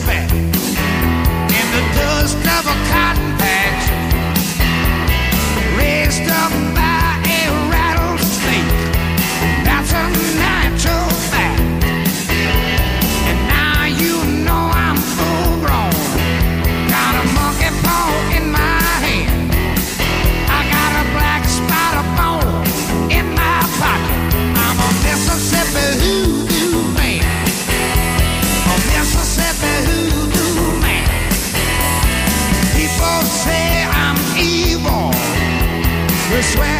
Mississippi swear